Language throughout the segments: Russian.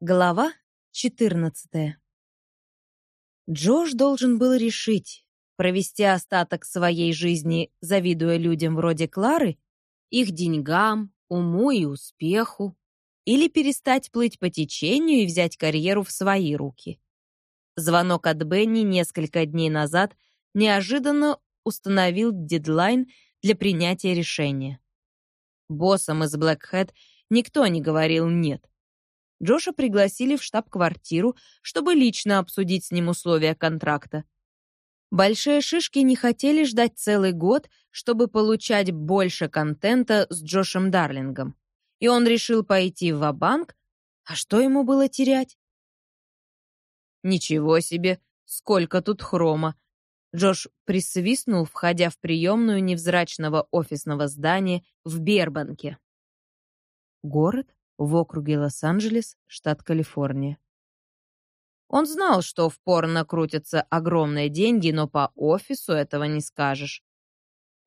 Глава 14. Джош должен был решить, провести остаток своей жизни, завидуя людям вроде Клары, их деньгам, уму и успеху, или перестать плыть по течению и взять карьеру в свои руки. Звонок от Бенни несколько дней назад неожиданно установил дедлайн для принятия решения. Боссам из Блэкхэт никто не говорил «нет». Джоша пригласили в штаб-квартиру, чтобы лично обсудить с ним условия контракта. Большие шишки не хотели ждать целый год, чтобы получать больше контента с Джошем Дарлингом. И он решил пойти в банк а что ему было терять? Ничего себе, сколько тут хрома. Джош присвистнул, входя в приемную невзрачного офисного здания в Бербанке. Город в округе Лос-Анджелес, штат Калифорния. Он знал, что в порно крутятся огромные деньги, но по офису этого не скажешь.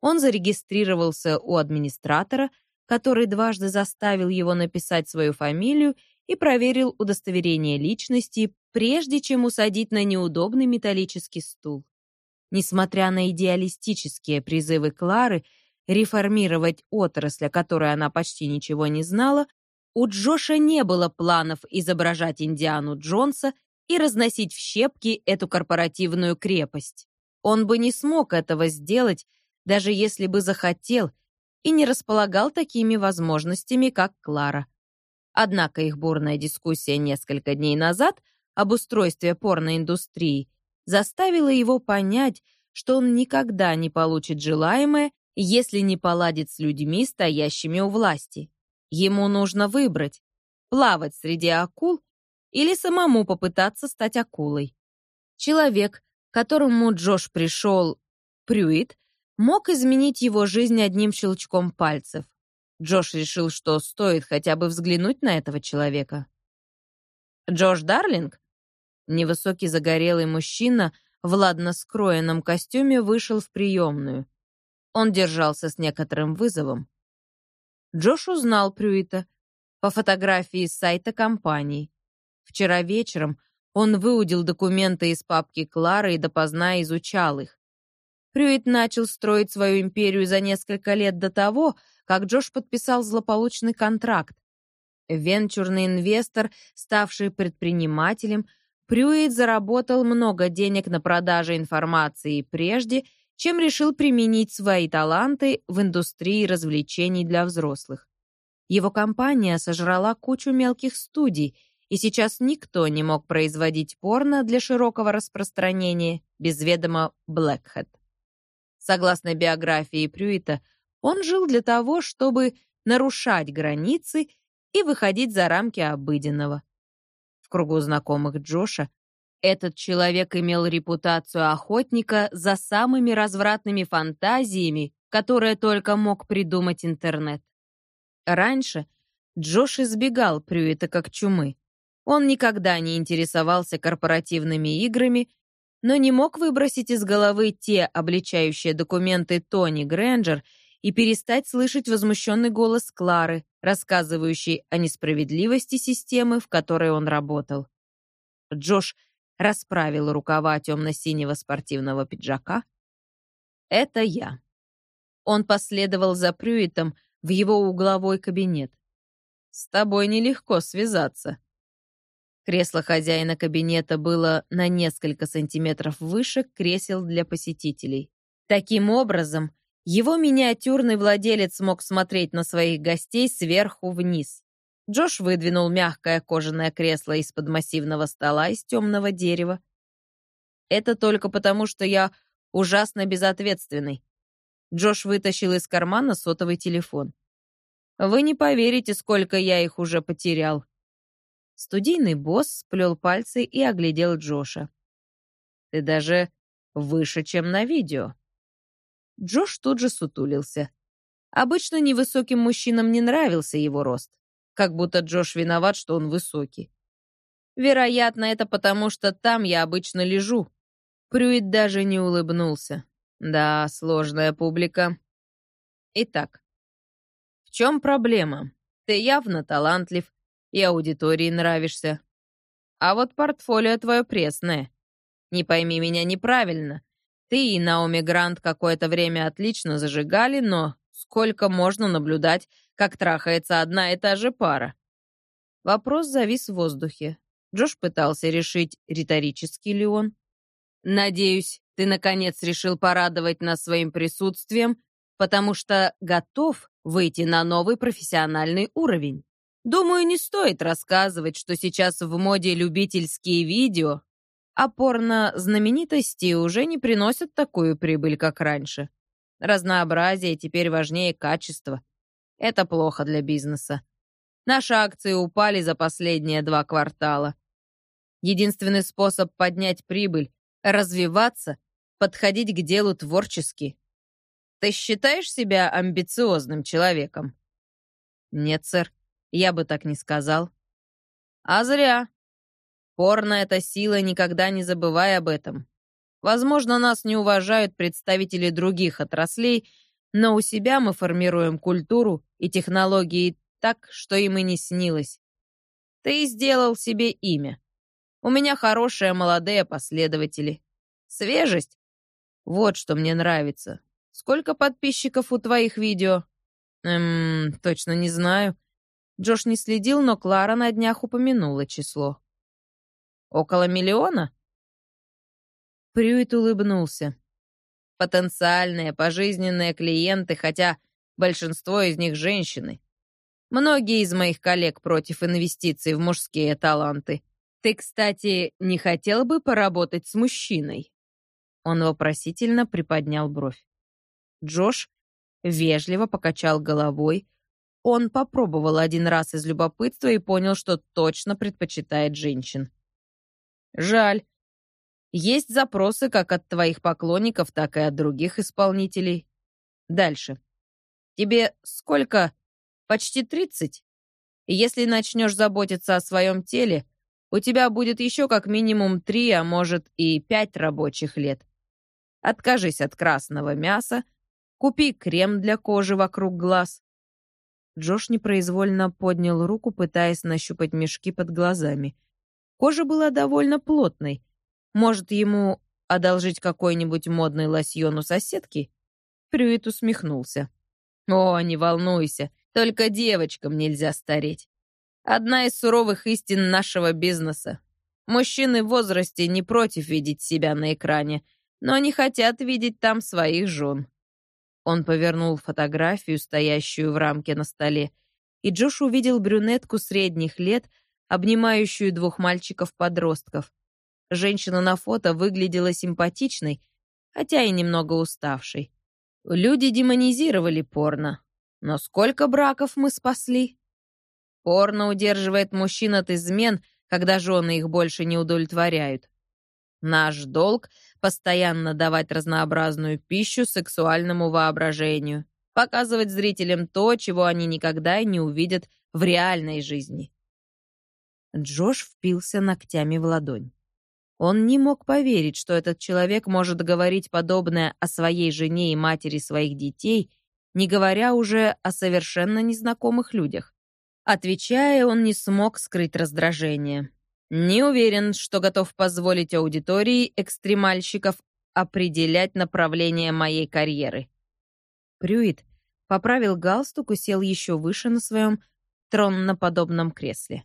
Он зарегистрировался у администратора, который дважды заставил его написать свою фамилию и проверил удостоверение личности, прежде чем усадить на неудобный металлический стул. Несмотря на идеалистические призывы Клары реформировать отрасль, о которой она почти ничего не знала, у Джоша не было планов изображать Индиану Джонса и разносить в щепки эту корпоративную крепость. Он бы не смог этого сделать, даже если бы захотел, и не располагал такими возможностями, как Клара. Однако их бурная дискуссия несколько дней назад об устройстве порноиндустрии заставила его понять, что он никогда не получит желаемое, если не поладит с людьми, стоящими у власти. Ему нужно выбрать, плавать среди акул или самому попытаться стать акулой. Человек, к которому Джош пришел, Прюит, мог изменить его жизнь одним щелчком пальцев. Джош решил, что стоит хотя бы взглянуть на этого человека. Джош Дарлинг, невысокий загорелый мужчина в ладно скроенном костюме, вышел в приемную. Он держался с некоторым вызовом. Джош узнал Прюита по фотографии с сайта компании. Вчера вечером он выудил документы из папки Клары и допоздна изучал их. Прюит начал строить свою империю за несколько лет до того, как Джош подписал злополучный контракт. Венчурный инвестор, ставший предпринимателем, Прюит заработал много денег на продаже информации прежде, чем решил применить свои таланты в индустрии развлечений для взрослых. Его компания сожрала кучу мелких студий, и сейчас никто не мог производить порно для широкого распространения без ведома Блэкхэт. Согласно биографии Прюита, он жил для того, чтобы нарушать границы и выходить за рамки обыденного. В кругу знакомых Джоша этот человек имел репутацию охотника за самыми развратными фантазиями, которые только мог придумать интернет. Раньше Джош избегал Прюита как чумы. Он никогда не интересовался корпоративными играми, но не мог выбросить из головы те обличающие документы Тони Грэнджер и перестать слышать возмущенный голос Клары, рассказывающий о несправедливости системы, в которой он работал. Джош расправил рукава темно-синего спортивного пиджака. «Это я». Он последовал за Прюитом в его угловой кабинет. «С тобой нелегко связаться». Кресло хозяина кабинета было на несколько сантиметров выше кресел для посетителей. Таким образом, его миниатюрный владелец мог смотреть на своих гостей сверху вниз. Джош выдвинул мягкое кожаное кресло из-под массивного стола из темного дерева. «Это только потому, что я ужасно безответственный». Джош вытащил из кармана сотовый телефон. «Вы не поверите, сколько я их уже потерял». Студийный босс сплел пальцы и оглядел Джоша. «Ты даже выше, чем на видео». Джош тут же сутулился. Обычно невысоким мужчинам не нравился его рост как будто Джош виноват, что он высокий. Вероятно, это потому, что там я обычно лежу. Прюит даже не улыбнулся. Да, сложная публика. Итак, в чем проблема? Ты явно талантлив, и аудитории нравишься. А вот портфолио твое пресное. Не пойми меня неправильно. Ты и Наоми Грант какое-то время отлично зажигали, но сколько можно наблюдать, как трахается одна и та же пара? Вопрос завис в воздухе. Джош пытался решить, риторический ли он. «Надеюсь, ты, наконец, решил порадовать нас своим присутствием, потому что готов выйти на новый профессиональный уровень. Думаю, не стоит рассказывать, что сейчас в моде любительские видео, а порно-знаменитости уже не приносят такую прибыль, как раньше. Разнообразие теперь важнее качества. Это плохо для бизнеса. Наши акции упали за последние два квартала. Единственный способ поднять прибыль — развиваться, подходить к делу творчески. Ты считаешь себя амбициозным человеком? Нет, сэр, я бы так не сказал. А зря. Порно — это сила, никогда не забывай об этом. Возможно, нас не уважают представители других отраслей, но у себя мы формируем культуру и технологии так, что им и не снилось. Ты сделал себе имя. У меня хорошие молодые последователи. Свежесть — вот что мне нравится. Сколько подписчиков у твоих видео? Эм, точно не знаю. Джош не следил, но Клара на днях упомянула число. Около миллиона? Прюит улыбнулся. Потенциальные пожизненные клиенты, хотя большинство из них женщины. Многие из моих коллег против инвестиций в мужские таланты. Ты, кстати, не хотел бы поработать с мужчиной?» Он вопросительно приподнял бровь. Джош вежливо покачал головой. Он попробовал один раз из любопытства и понял, что точно предпочитает женщин. «Жаль. Есть запросы как от твоих поклонников, так и от других исполнителей. Дальше. Тебе сколько почти 30. И если начнешь заботиться о своем теле, у тебя будет еще как минимум три, а может и пять рабочих лет. Откажись от красного мяса, купи крем для кожи вокруг глаз. Джош непроизвольно поднял руку, пытаясь нащупать мешки под глазами. Кожа была довольно плотной. Может, ему одолжить какой-нибудь модный лосьон у соседки? Прюит усмехнулся. «О, не волнуйся, только девочкам нельзя стареть. Одна из суровых истин нашего бизнеса. Мужчины в возрасте не против видеть себя на экране, но не хотят видеть там своих жен. Он повернул фотографию, стоящую в рамке на столе, и Джош увидел брюнетку средних лет, обнимающую двух мальчиков-подростков. Женщина на фото выглядела симпатичной, хотя и немного уставшей. Люди демонизировали порно, но сколько браков мы спасли? Порно удерживает мужчин от измен, когда жены их больше не удовлетворяют. Наш долг — постоянно давать разнообразную пищу сексуальному воображению, показывать зрителям то, чего они никогда и не увидят в реальной жизни. Джош впился ногтями в ладонь. Он не мог поверить, что этот человек может говорить подобное о своей жене и матери своих детей не говоря уже о совершенно незнакомых людях. Отвечая, он не смог скрыть раздражение. Не уверен, что готов позволить аудитории экстремальщиков определять направление моей карьеры. Прюит поправил галстук и сел еще выше на своем тронноподобном кресле.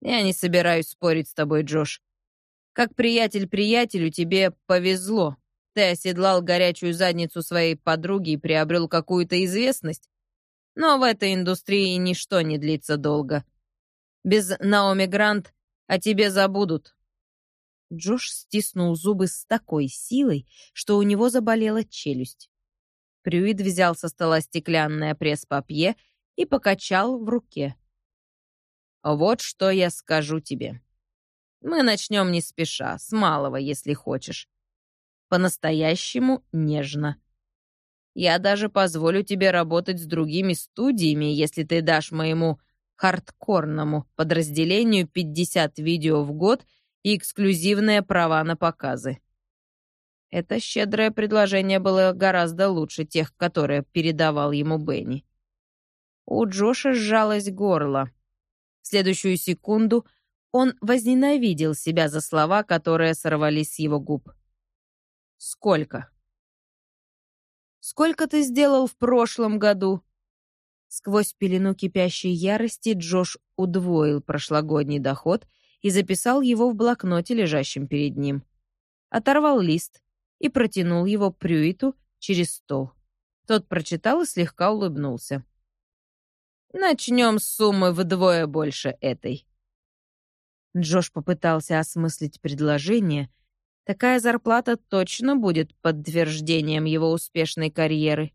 «Я не собираюсь спорить с тобой, Джош. Как приятель приятелю тебе повезло. Ты оседлал горячую задницу своей подруги и приобрел какую-то известность. Но в этой индустрии ничто не длится долго. Без Наоми Грант о тебе забудут». Джош стиснул зубы с такой силой, что у него заболела челюсть. Прюид взял со стола стеклянное пресс-папье и покачал в руке. «Вот что я скажу тебе. Мы начнем не спеша, с малого, если хочешь по-настоящему нежно. Я даже позволю тебе работать с другими студиями, если ты дашь моему хардкорному подразделению 50 видео в год и эксклюзивные права на показы. Это щедрое предложение было гораздо лучше тех, которые передавал ему Бенни. У Джоша сжалось горло. В следующую секунду он возненавидел себя за слова, которые сорвались с его губ. «Сколько?» «Сколько ты сделал в прошлом году?» Сквозь пелену кипящей ярости Джош удвоил прошлогодний доход и записал его в блокноте, лежащем перед ним. Оторвал лист и протянул его Прюиту через стол. Тот прочитал и слегка улыбнулся. «Начнем с суммы вдвое больше этой». Джош попытался осмыслить предложение. Такая зарплата точно будет подтверждением его успешной карьеры.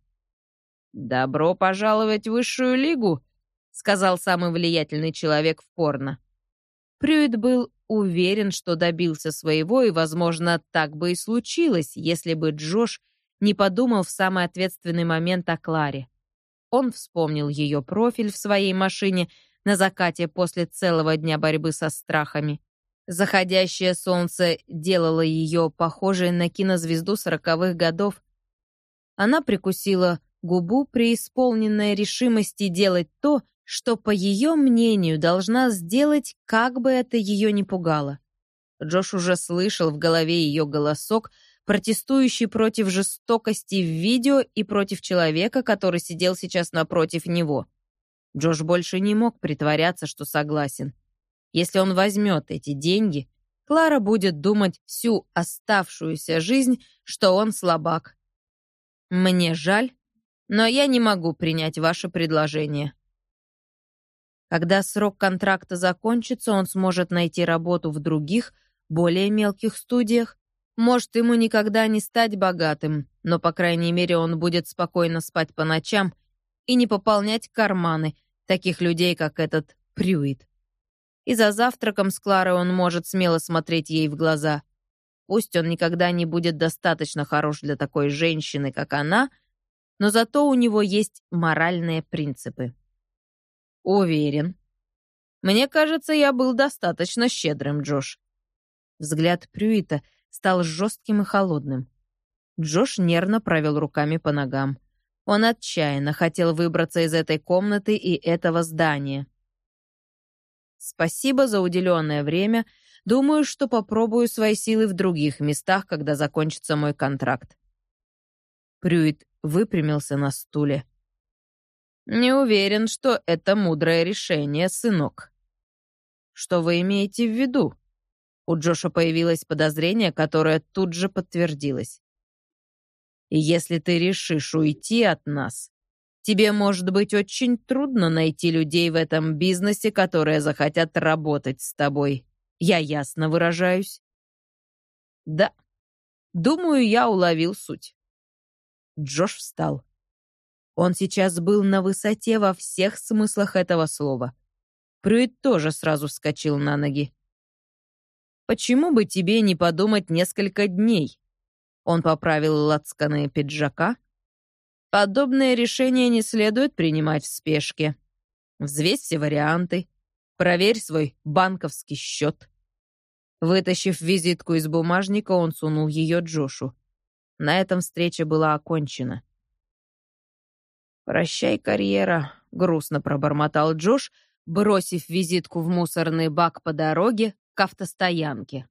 «Добро пожаловать в высшую лигу», — сказал самый влиятельный человек в порно. Прюит был уверен, что добился своего, и, возможно, так бы и случилось, если бы Джош не подумал в самый ответственный момент о Кларе. Он вспомнил ее профиль в своей машине на закате после целого дня борьбы со страхами. Заходящее солнце делало ее похожей на кинозвезду сороковых годов. Она прикусила губу, преисполненная решимости делать то, что, по ее мнению, должна сделать, как бы это ее не пугало. Джош уже слышал в голове ее голосок, протестующий против жестокости в видео и против человека, который сидел сейчас напротив него. Джош больше не мог притворяться, что согласен. Если он возьмет эти деньги, Клара будет думать всю оставшуюся жизнь, что он слабак. Мне жаль, но я не могу принять ваше предложение. Когда срок контракта закончится, он сможет найти работу в других, более мелких студиях. Может, ему никогда не стать богатым, но, по крайней мере, он будет спокойно спать по ночам и не пополнять карманы таких людей, как этот Прюит. И за завтраком с Кларой он может смело смотреть ей в глаза. Пусть он никогда не будет достаточно хорош для такой женщины, как она — но зато у него есть моральные принципы. Уверен. Мне кажется, я был достаточно щедрым, Джош. Взгляд Прюита стал жестким и холодным. Джош нервно провел руками по ногам. Он отчаянно хотел выбраться из этой комнаты и этого здания. Спасибо за уделенное время. Думаю, что попробую свои силы в других местах, когда закончится мой контракт. Прюит выпрямился на стуле. «Не уверен, что это мудрое решение, сынок». «Что вы имеете в виду?» У Джоша появилось подозрение, которое тут же подтвердилось. «Если ты решишь уйти от нас, тебе может быть очень трудно найти людей в этом бизнесе, которые захотят работать с тобой. Я ясно выражаюсь?» «Да. Думаю, я уловил суть. Джош встал. Он сейчас был на высоте во всех смыслах этого слова. Прюит тоже сразу вскочил на ноги. «Почему бы тебе не подумать несколько дней?» Он поправил лацканы пиджака. «Подобное решение не следует принимать в спешке. Взвесь все варианты. Проверь свой банковский счет». Вытащив визитку из бумажника, он сунул ее Джошу. На этом встреча была окончена. «Прощай, карьера», — грустно пробормотал Джош, бросив визитку в мусорный бак по дороге к автостоянке.